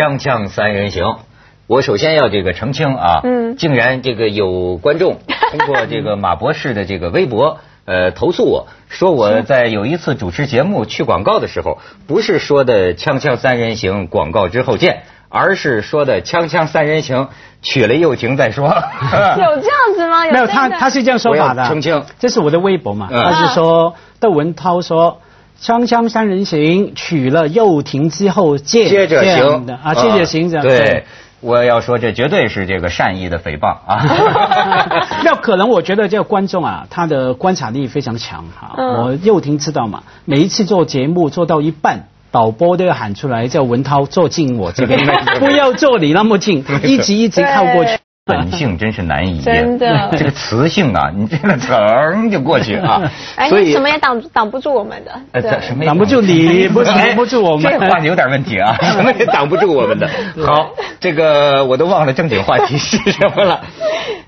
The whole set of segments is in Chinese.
锵锵三人行，我首先要这个澄清啊，嗯竟然这个有观众通过这个马博士的这个微博。呃，投诉我说我在有一次主持节目去广告的时候，不是说的“锵锵三人行”广告之后见，而是说的“锵锵三人行”娶了又停再说。有这样子吗？没有，他他是这样说法的。澄清这是我的微博嘛？嗯他是说窦文涛说。锵锵三人行，娶了又停之后见，接着行的啊，接着行这样。对，我要说这绝对是这个善意的诽谤啊。那可能我觉得这个观众啊，他的观察力非常强哈。嗯我又听知道嘛，每一次做节目做到一半。导播都要喊出来，叫文涛坐近我这边，不要坐你那么近，一直一直靠过去。本性真是难移，真的这个磁性啊，你这个噌就过去啊。哎，所以你什么也挡挡不住我们的。呃，对什么挡不住你 不是哎挡不住我们这话有点问题啊，什么也挡不住我们的。好，这个我都忘了正经话题是什么了，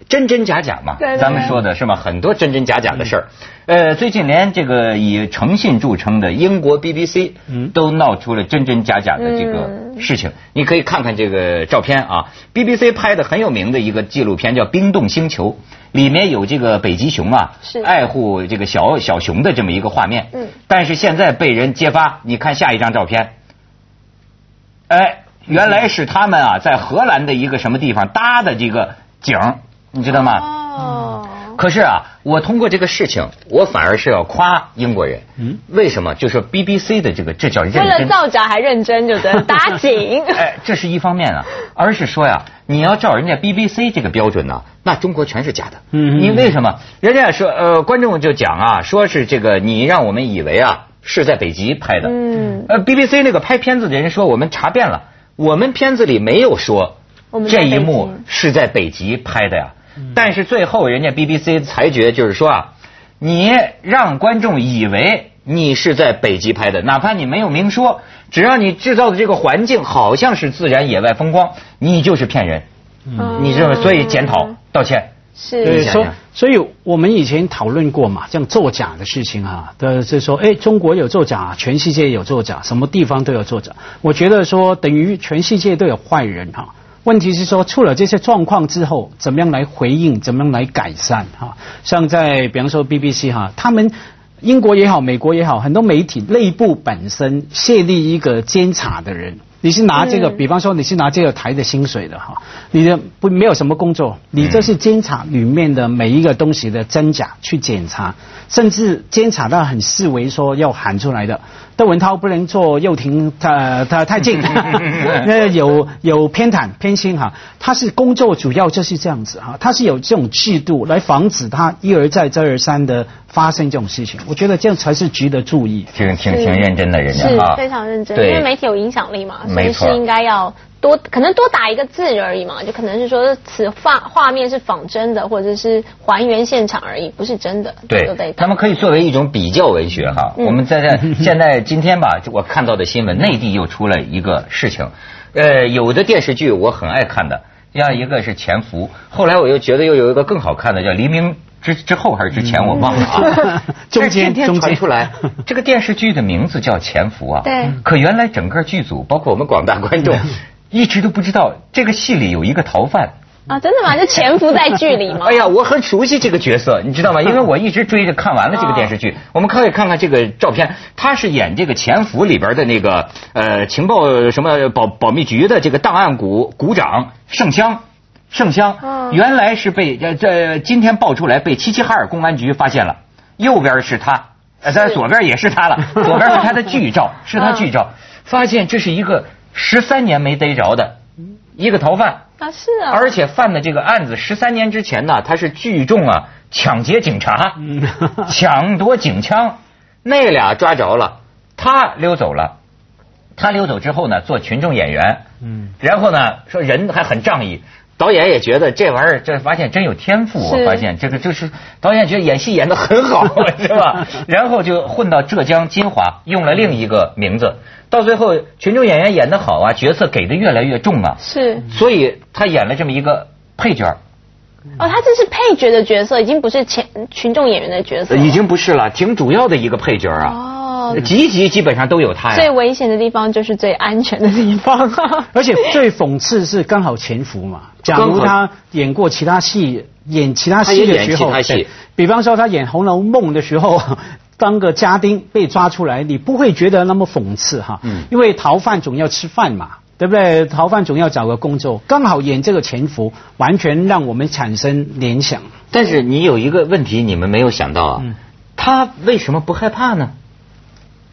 真真假假嘛对对，咱们说的是吗？很多真真假假的事儿。呃，最近连这个以诚信著称的英国 BBC 嗯都闹出了真真假假的这个事情。你可以看看这个照片啊，BBC 拍的很有名的一个纪录片叫《冰冻星球》。里面有这个北极熊啊，是爱护这个小小熊的这么一个画面。嗯但是现在被人揭发，你看下一张照片，哎，原来是他们啊在荷兰的一个什么地方搭的这个景儿，你知道吗？哦，可是啊，我通过这个事情，我反而是要夸英国人。嗯为什么？就是 BBC 的这个这叫认为了真。造假还认真，就对，打紧。哎，这是一方面啊，而是说呀，你要照人家 BBC 这个标准呢，那中国全是假的。嗯嗯你为什么？人家说呃，观众就讲啊，说是这个你让我们以为啊是在北极拍的。嗯呃，BBC 那个拍片子的人说，我们查遍了，我们片子里没有说我们在这一幕是在北极拍的呀。嗯但是最后人家 BBC 裁决就是说啊，你让观众以为你是在北极拍的，哪怕你没有明说，只要你制造的这个环境好像是自然野外风光，你就是骗人。嗯你这么所以检讨道歉。是对，所你想想所以我们以前讨论过嘛，这样作假的事情啊，的就是说，哎，中国有作假，全世界有作假，什么地方都有作假。我觉得说，等于全世界都有坏人哈。问题是说，出了这些状况之后，怎么样来回应，怎么样来改善哈？像在比方说 BBC 哈，他们。英国也好，美国也好，很多媒体内部本身设立一个监察的人，你是拿这个，嗯比方说你是拿这个台的薪水的哈，你的不没有什么工作，你这是监察里面的每一个东西的真假去检查，甚至监察到很视为说要喊出来的。窦文涛不能坐又廷，他他太近，那有有偏袒偏心哈，他是工作主要就是这样子哈，他是有这种制度来防止他一而再再而三的发生这种事情，我觉得这样才是值得注意。挺挺挺认真的，人家是啊，非常认真，因为媒体有影响力嘛，所没错。以是应该要多，可能多打一个字而已嘛，就可能是说此画画面是仿真的，或者是还原现场而已，不是真的，对就被，他们可以作为一种比较文学哈。嗯。我们在在 现在今天吧，我看到的新闻，内地又出了一个事情，呃，有的电视剧我很爱看的，像一个是《潜伏》，后来我又觉得又有一个更好看的叫《黎明之之后》还是之前，我忘了啊。中 间中间。出来，这个电视剧的名字叫《潜伏》啊。对。可原来整个剧组，包括我们广大观众，一直都不知道这个戏里有一个逃犯。啊，真的吗？就潜伏在剧里吗？哎呀，我很熟悉这个角色，你知道吗？因为我一直追着看完了这个电视剧。我们可以看看这个照片，他是演这个《潜伏》里边的那个呃情报什么保保密局的这个档案股股长盛香。盛香嗯原来是被呃这今天爆出来被齐齐哈尔公安局发现了，右边是他，呃在左边也是他了，左边是他的剧照，是他剧照，发现这是一个十三年没逮着的一个逃犯。啊，是啊，而且犯的这个案子，十三年之前呢，他是聚众啊抢劫警察，抢夺警枪，那俩抓着了，他溜走了。他溜走之后呢，做群众演员，嗯，然后呢说人还很仗义，导演也觉得这玩意儿，这发现真有天赋。我发现这个就是导演觉得演戏演得很好，是吧？然后就混到浙江金华，用了另一个名字。到最后，群众演员演得好啊，角色给的越来越重啊，是所以他演了这么一个配角，哦，他这是配角的角色，已经不是前群众演员的角色，已经不是了，挺主要的一个配角啊。哦，哦集集基本上都有他呀。最危险的地方就是最安全的地方。而且最讽刺是刚好潜伏嘛。假如他演过其他戏，演其他戏的时候，他也演其他戏比方说他演《红楼梦》的时候，当个家丁被抓出来，你不会觉得那么讽刺哈。嗯因为逃犯总要吃饭嘛。对不对？逃犯总要找个工作，刚好演这个潜伏，完全让我们产生联想。但是你有一个问题，你们没有想到啊，嗯他为什么不害怕呢？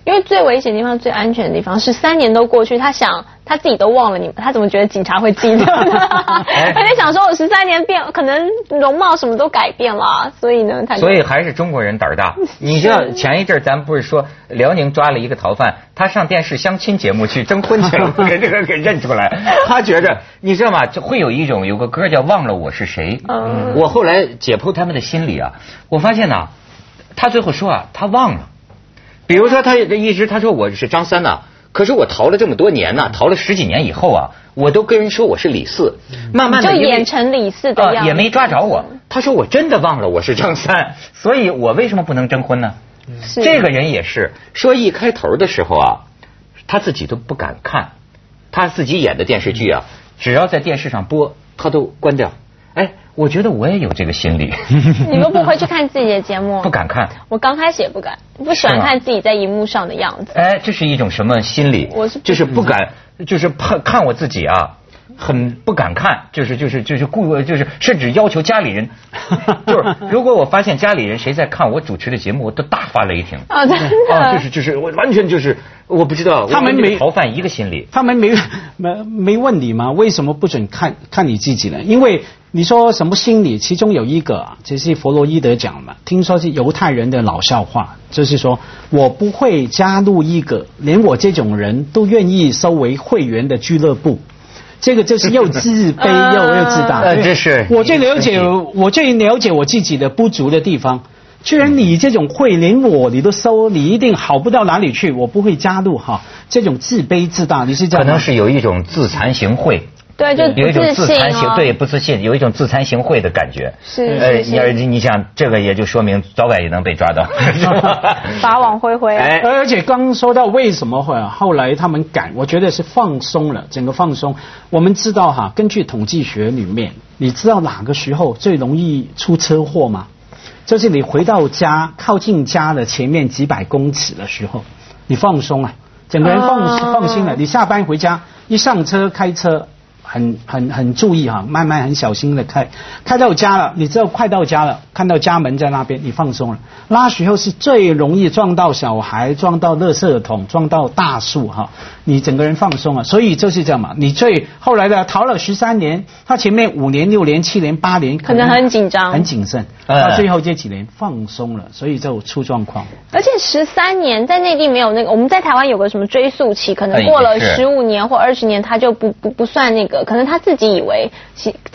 因为最危险的地方、最安全的地方，是三年都过去，他想他自己都忘了你们，他怎么觉得警察会记得呢？哎他在想说，我十三年变，可能容貌什么都改变了，所以呢，他所以还是中国人胆儿大。你知道前一阵儿咱不是说辽宁抓了一个逃犯，他上电视相亲节目去征婚去了，给这个给认出来。他觉着你知道吗？就会有一种有个歌叫《忘了我是谁》。嗯我后来解剖他们的心理啊，我发现呐、他最后说啊，他忘了。比如说他一直他说我是张三呐、可是我逃了这么多年呐、逃了十几年以后啊，我都跟人说我是李四，慢慢的就演成李四的样子，啊也没抓着我。他说我真的忘了我是张三，所以我为什么不能征婚呢？是这个人也是说一开头的时候啊，他自己都不敢看，他自己演的电视剧啊，只要在电视上播，他都关掉。哎，我觉得我也有这个心理，你们不会去看自己的节目？不。敢看。我刚开始也不敢，不喜欢看自己在荧幕上的样子。哎，这是一种什么心理？我是就是不敢，就是怕看我自己啊，很不敢看，就是就是就是故就是甚至要求家里人，就是如果我发现家里人谁在看我主持的节目，我都大发雷霆。啊，真的。啊，就是就是我完全就是我不知道，他们没逃犯一个心理。他们没没没问你吗？为什么不准看看你自己呢？因为你说什么心理，其中有一个啊，就是弗洛伊德讲的，听说是犹太人的老笑话，就是说我不会加入一个连我这种人都愿意收为会员的俱乐部。这个就是又自卑呃 又又自大。对呃这是我最了解我最了解我自己的不足的地方。居然你这种会连我你都收，你一定好不到哪里去，我不会加入哈。这种自卑自大，你是这样可能是有一种自惭形秽，对，就有一种自惭形哦。对不自信，有一种自惭形秽的感觉。是呃，你要你想这个也就说明早晚也能被抓到，是 吧 法网恢恢。哎，而且刚说到为什么会啊后来他们敢，我觉得是放松了，整个放松。我们知道哈，根据统计学里面，你知道哪个时候最容易出车祸吗？就是你回到家，靠近家的前面几百公尺的时候，你放松啊，整个人放、哦放心了。你下班回家，一上车开车。很很很注意哈，慢慢很小心的开，开到家了，你知道快到家了，看到家门在那边，你放松了。拉时候是最容易撞到小孩，撞到垃圾桶，撞到大树哈，你整个人放松了。所以就是这样嘛，你最后来的逃了十三年，他前面五年、六年、七年、八年，可能很紧张很谨慎，哎到最后这几年放松了，所以就出状况。而且十三年在内地没有那个，我们在台湾有个什么追溯期，可能哎过了十五年或二十年，他就不不不算那个，可能他自己以为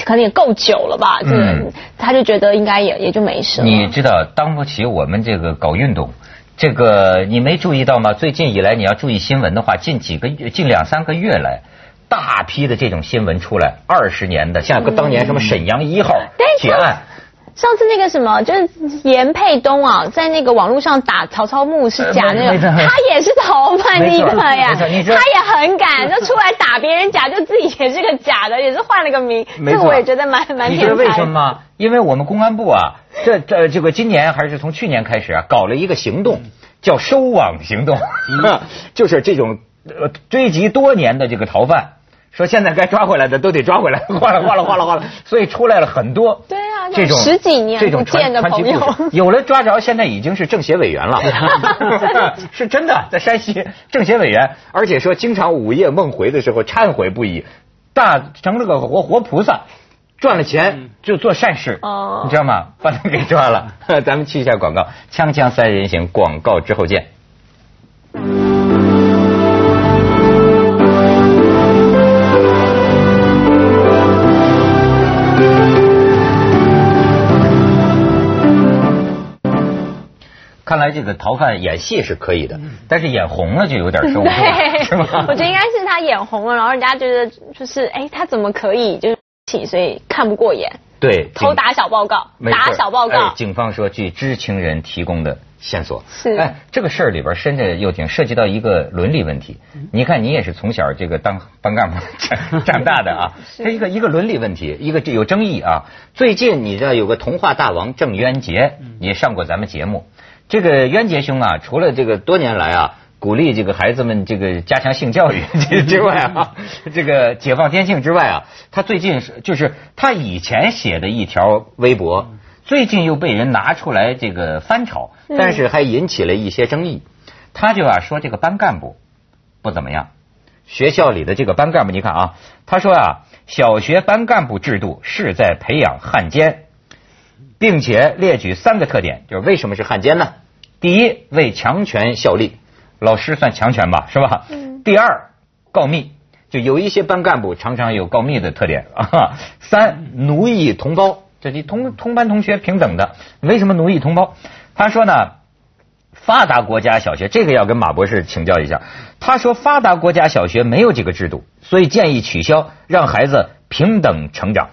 可能也够久了吧，这个、嗯他就觉得应该也也就没事了。你知道，当不起我们这个搞运动，这个你没注意到吗？最近以来，你要注意新闻的话，近几个月、近两三个月来，大批的这种新闻出来，二十年的，像个当年什么沈阳一号但是铁案。上次那个什么，就是严沛东啊，在那个网络上打曹操墓是假那个，呃没错他也是逃犯没错一个呀，他也很敢，就出来打别人假，就自己也是个假的，也是换了个名，这个我也觉得蛮蛮你知道天才。为什么吗？因为我们公安部啊，这这这个今年还是从去年开始啊，搞了一个行动，叫收网行动，就是这种呃追击多年的这个逃犯。说现在该抓回来的都得抓回来，哗啦哗啦哗啦哗啦，所以出来了很多对啊这种十几年这种不见的传传奇朋友故事，有了抓着，现在已经是政协委员了，是真的，在山西政协委员，而且说经常午夜梦回的时候忏悔不已，大成了个活活菩萨，赚了钱就做善事，哦你知道吗？把他给抓了。咱们去一下广告，锵锵三人行，广告之后见。看来这个逃犯演戏是可以的，但是演红了就有点受不了，对，是吧？我觉得应该是他演红了，然后人家觉得就是，哎，他怎么可以就是起，所以看不过眼。对偷打小报告，打小报哎告，警方说，据知情人提供的线索，是哎，这个事儿里边深着又挺涉及到一个伦理问题。嗯你看，你也是从小这个当班干部 长 长大的啊，是这一个一个伦理问题，一个这有争议啊。最近你知道有个童话大王郑渊洁嗯也上过咱们节目。这个渊杰兄啊，除了这个多年来啊。鼓励这个孩子们这个加强性教育 之外啊，这个解放天性之外啊，他最近是就是他以前写的一条微博，最近又被人拿出来这个翻炒，但是还引起了一些争议。他就啊说这个班干部不怎么样，学校里的这个班干部，你看啊，他说啊，小学班干部制度是在培养汉奸，并且列举三个特点，就是为什么是汉奸呢？第一，为强权效力，老师算强权吧，是吧？嗯第二，告密，就有一些班干部常常有告密的特点啊。三，奴役同胞，这你同同班同学平等的，为什么奴役同胞？他说呢，发达国家小学这个要跟马博士请教一下。他说，发达国家小学没有这个制度，所以建议取消，让孩子平等成长。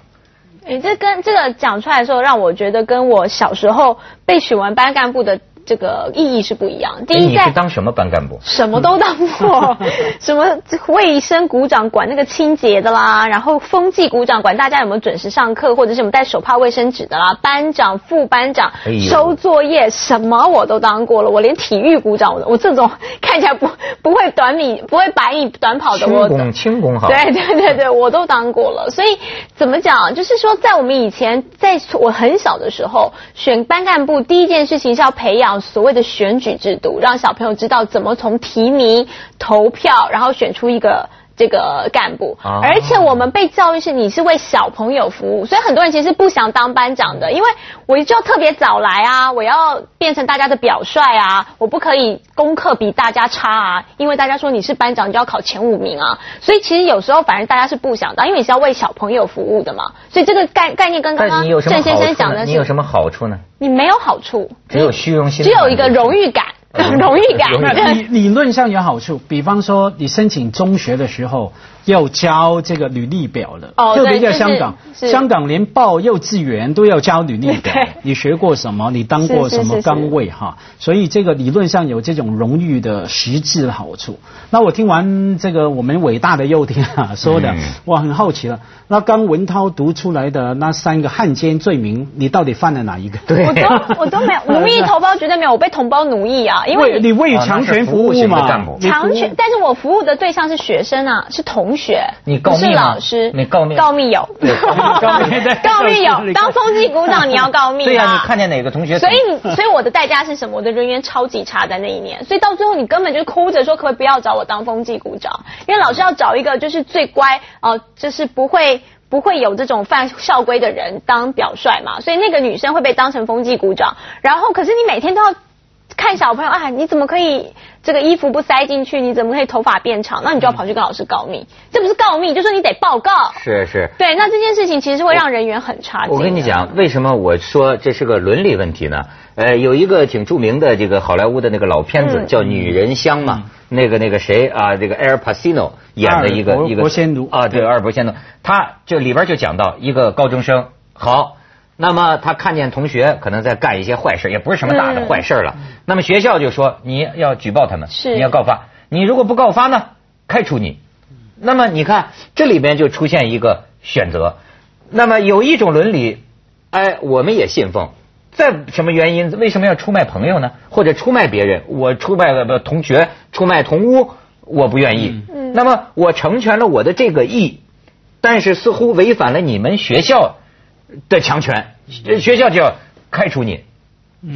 你，这跟这个讲出来的时候，让我觉得跟我小时候被选完班干部的这个意义是不一样。第哎一，在你是当什么班干部？什么都当过，什么卫生股长管那个清洁的啦，然后风纪股长管大家有没有准时上课，或者是有带手帕、卫生纸的啦，班长、副班长哎收作业，什么我都当过了。我连体育股长，我我这种看起来不不会短米、不会百米短跑的，我轻功，轻功好。对对对对，我都当过了。所以怎么讲，就是说，在我们以前，在我很小的时候，选班干部第一件事情是要培养所谓的选举制度，让小朋友知道怎么从提名、投票，然后选出一个。这个干部，啊。而且我们被教育是你是为小朋友服务，所以很多人其实不想当班长的，因为我就要特别早来啊，我要变成大家的表率啊，我不可以功课比大家差啊，因为大家说你是班长，你就要考前五名啊，所以其实有时候反而大家是不想当，因为你是要为小朋友服务的嘛，所以这个概概念跟刚刚郑先？生讲的是，你有什么好处呢？你没有好处，只有虚荣心，只有一个荣誉感，荣誉感，荣誉那理理论上有好处，比方说你申请中学的时候要交这个履历表了，哦特别在香港，是香港连报幼稚园都要交履历表对，你学过什么，你当过什么岗位哈，所以这个理论上有这种荣誉的实质的好处。那我听完这个我们伟大的幼婷啊说的嗯，我很好奇了，那刚文涛读出来的那三个汉奸罪名，你到底犯了哪一个？对。我都我都没有 奴役同胞，绝对没有，我被同胞奴役啊，因为为你为强权服务哦那是服务型的嘛干部，你服务。强权，但是我服务的对象是学生啊，是同学，你告密吗老师，你告密告密有，告密 对告密有，当风纪股长你要告密对呀、啊你看见哪个同学？所以你，所以我的代价是什么？我的人缘超级差在那一年，所以到最后你根本就哭着说，可不可以不要找我当风纪股长？因为老师要找一个就是最乖，呃，就是不会不会有这种犯校规的人当表率嘛，所以那个女生会被当成风纪股长。然后，可是你每天都要看小朋友啊，你怎么可以这个衣服不塞进去？你怎么可以头发变长？那你就要跑去跟老师告密，这不是告密，就说你得报告。是是。对，那这件事情其实会让人缘很差劲的。我跟你讲，为什么我说这是个伦理问题呢？呃，有一个挺著名的这个好莱坞的那个老片子嗯叫《女人香》嘛，那个那个谁啊，这个埃尔帕西诺演的一个一个伯仙奴啊，对，阿尔伯仙奴，他就里边就讲到一个高中生，好。那么他看见同学可能在干一些坏事，也不是什么大的嗯坏事了。那么学校就说你要举报他们，是你要告发。你如果不告发呢，开除你。那么你看这里边就出现一个选择。那么有一种伦理，哎，我们也信奉。在什么原因？为什么要出卖朋友呢？或者出卖别人？我出卖了同学，出卖同屋，我不愿意。嗯那么我成全了我的这个义，但是似乎违反了你们学校的强权，学校就要开除你。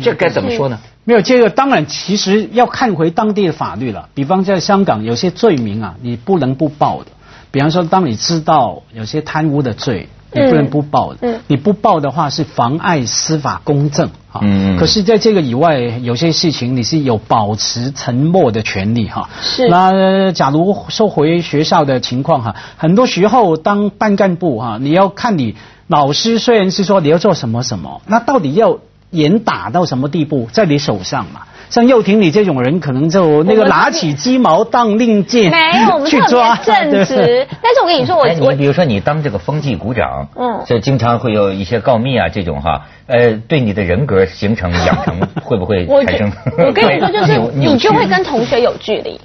这该怎么说呢？没有这个，当然其实要看回当地的法律了。比方在香港，有些罪名啊，你不能不报的。比方说，当你知道有些贪污的罪，你不能不报的。嗯嗯你不报的话，是妨碍司法公正啊。嗯可是，在这个以外，有些事情你是有保持沉默的权利哈。是那假如说回学校的情况哈，很多时候当班干部哈，你要看你老师虽然是说你要做什么什么，那到底要严打到什么地步，在你手上嘛。像幼婷你这种人，可能就那个拿起鸡毛当令箭，没有，我们 去特抓别正直。但是我跟你说，我哎，我你比如说你当这个风纪股长，嗯就经常会有一些告密啊这种哈，呃，对你的人格形成养成 会不会产生？我跟你说，就是你就会跟同学有距离。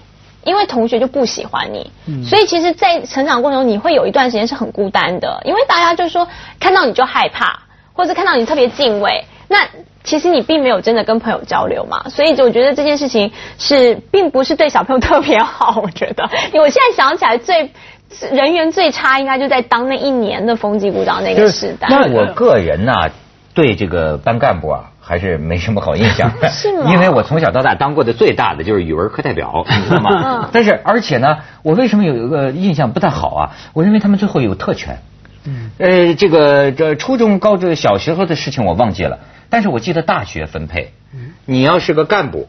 因为同学就不喜欢你，嗯所以其实，在成长过程中，你会有一段时间是很孤单的，因为大家就说看到你就害怕，或者看到你特别敬畏。那其实你并没有真的跟朋友交流嘛，所以我觉得这件事情是并不是对小朋友特别好。我觉得，因为我现在想起来最人缘最差，应该就在当那一年的风纪股长那个时代。那我个人呢、对这个班干部啊，还是没什么好印象。是吗因为我从小到大当过的最大的就是语文课代表，你知道吗嗯？但是而且呢，我为什么有一个印象不太好啊？我认为他们最后有特权。嗯呃，这个这初中、高中、小时候的事情我忘记了，但是我记得大学分配，你要是个干部，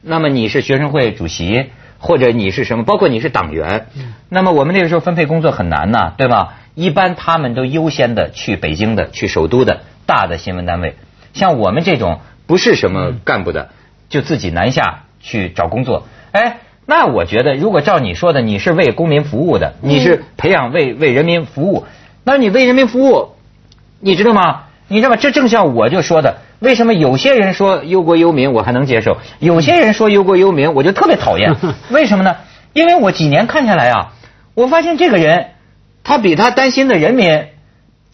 那么你是学生会主席，或者你是什么，包括你是党员，那么我们那个时候分配工作很难呐，对吧？一般他们都优先的去北京的、去首都的大的新闻单位，像我们这种不是什么干部的，就自己南下去找工作。哎，那我觉得，如果照你说的，你是为公民服务的，你是培养为为人民服务，那你为人民服务，你知道吗？你知道吗？这正像我就说的，为什么有些人说忧国忧民我还能接受，有些人说忧国忧民我就特别讨厌？为什么呢？因为我几年看下来啊，我发现这个人，他比他担心的人民，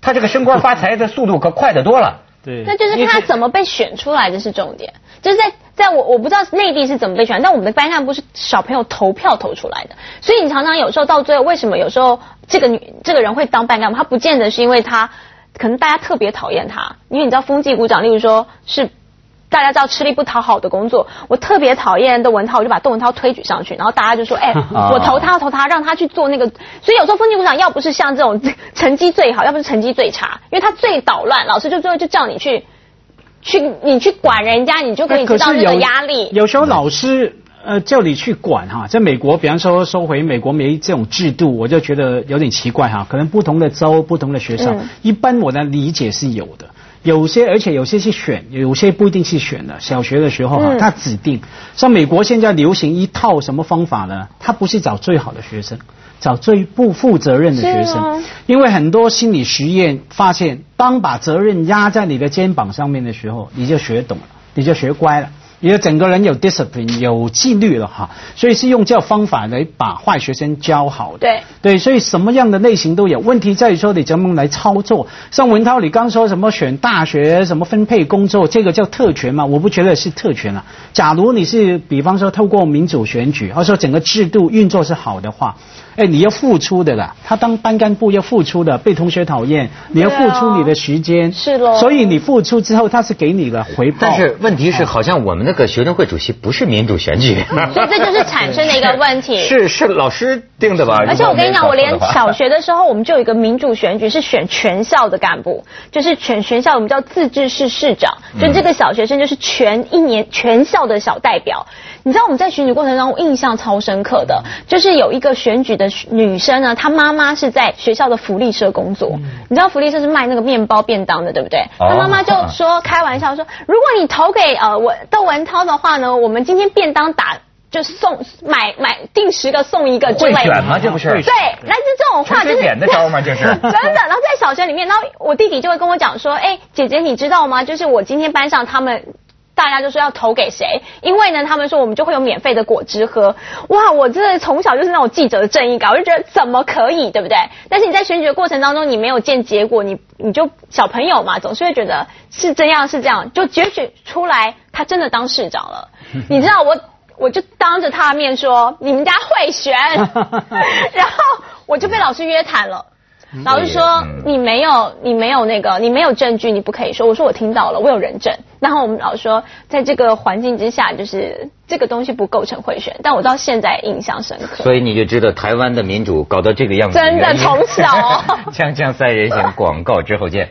他这个升官发财的速度可快得多了。对。那就是看他怎么被选出来的是重点，就是在在我我不知道内地是怎么被选，但我们的班干部是小朋友投票投出来的，所以你常常有时候到最后，为什么有时候这个女这个人会当班干部，他不见得是因为他可能大家特别讨厌他，因为你知道风纪股长，例如说是。大家知道吃力不讨好的工作，我特别讨厌窦文涛，我就把窦文涛推举上去，然后大家就说：“哎、我投他，投他，让他去做那个。”所以有时候风纪股长要不是像这种成绩最好，要不是成绩最差，因为他最捣乱，老师就最后就叫你去去你去管人家，你就可以知道那个压力。有时候老师呃叫你去管哈，在美国，比方说收回美国没这种制度，我就觉得有点奇怪哈。可能不同的州、不同的学校，嗯一般我的理解是有的。有些，而且有些是选，有些不一定是选的。小学的时候哈，嗯他指定。像美国现在流行一套什么方法呢？他不是找最好的学生，找最不负责任的学生。因为很多心理实验发现，当把责任压在你的肩膀上面的时候，你就学懂了，你就学乖了。你的整个人有 discipline 有纪律了哈，所以是用这方法来把坏学生教好的。对对，所以什么样的类型都有。问题在于说你怎么来操作。像文涛，你刚说什么选大学，什么分配工作，这个叫特权嘛？我不觉得是特权啊。假如你是比方说透过民主选举，或者说整个制度运作是好的话，哎，你要付出的啦。他当班干部要付出的，被同学讨厌，你要付出你的时间。是喽所以你付出之后，他是给你的回报。但是问题是，好像我们那个学生会主席不是民主选举，所以这就是产生的一个问题。是是老师定的吧？而且我跟你讲，我连小学学的时候，我们就有一个民主选举，是选全校的干部，就是选全校，我们叫自治市市长，就这个小学生就是全一年全校的小代表。你知道我们在选举过程当中，我印象超深刻的，就是有一个选举的女生呢，她妈妈是在学校的福利社工作，你知道福利社是卖那个面包便当的，对不对？哦她妈妈就说开玩笑说，如果你投给呃我窦文涛的话呢，我们今天便当打。就送买买定十个送一个之类的，会选吗？这不是会对，来自这种话就是陈水扁的招吗？这是真的。然后在小学里面，然后我弟弟就会跟我讲说：“哎，姐姐，你知道吗？就是我今天班上他们。”大家就说要投给谁，因为呢，他们说我们就会有免费的果汁喝。哇，我真的从小就是那种记者的正义感，我就觉得怎么可以，对不对？但是你在选举的过程当中，你没有见结果，你你就小朋友嘛，总是会觉得是这样是这样，就决选出来，他真的当市长了。你知道我。我就当着他的面说你们家会选，然后我就被老师约谈了。老师说嗯你没有你没有那个你没有证据，你不可以说。我说我听到了，我有人证。然后我们老师说，在这个环境之下，就是这个东西不构成贿选，但我到现在印象深刻。所以你就知道台湾的民主搞到这个样子，真的从小哦 锵锵三人行广告之后见。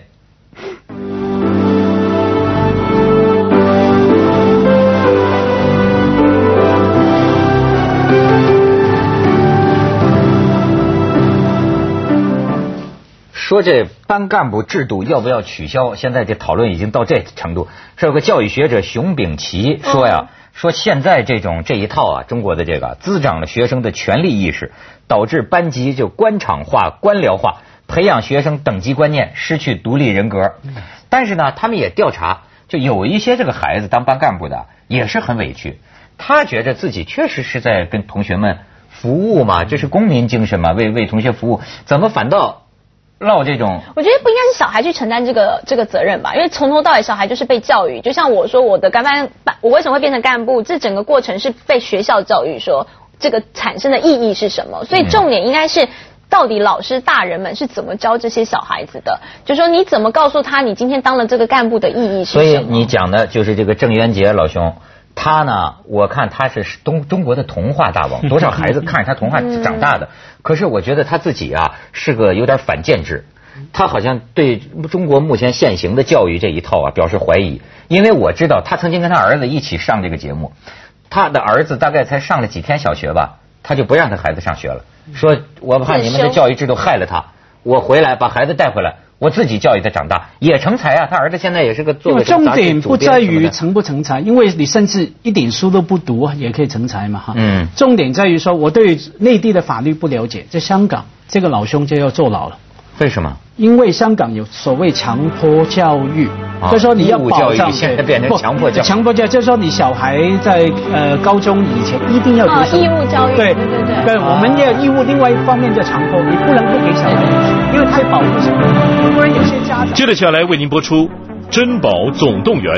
说这班干部制度要不要取消？现在这讨论已经到这程度。是有个教育学者熊丙奇说呀，说现在这种这一套啊，中国的这个滋长了学生的权利意识，导致班级就官场化、官僚化，培养学生等级观念，失去独立人格。但是呢，他们也调查，就有一些这个孩子当班干部的也是很委屈，他觉得自己确实是在跟同学们服务嘛，这是公民精神嘛，为为同学服务，怎么反倒落这种？我觉得不应该是小孩去承担这个这个责任吧，因为从头到尾小孩就是被教育，就像我说我的干班班，我为什么会变成干部？这整个过程是被学校教育说这个产生的意义是什么，所以重点应该是。到底老师大人们是怎么教这些小孩子的？就说你怎么告诉他，你今天当了这个干部的意义是什么？所以你讲的就是这个郑渊洁老兄，他呢，我看他是东中国的童话大王，多少孩子看着他童话长大的。可是我觉得他自己啊是个有点反建制，他好像对中国目前现行的教育这一套啊表示怀疑。因为我知道他曾经跟他儿子一起上这个节目，他的儿子大概才上了几天小学吧，他就不让他孩子上学了。说我怕你们的教育制度害了他，我回来把孩子带回来，我自己教育他长大，也成才啊！他儿子现在也是个做重点不在于成不成才，因为你甚至一点书都不读也可以成才嘛哈。嗯。重点在于说，我对内地的法律不了解，在香港这个老兄就要坐牢了。为什么？因为香港有所谓强迫教育，就说你要保障现在变成强迫教育，强迫教育就是说你小孩在呃高中以前一定要读书，义务教育，对对对，对，我们要义务，另外一方面叫强迫，你不能不给小孩读书，因为太保护小孩，不然有些家长。接着下来为您播出《珍宝总动员》。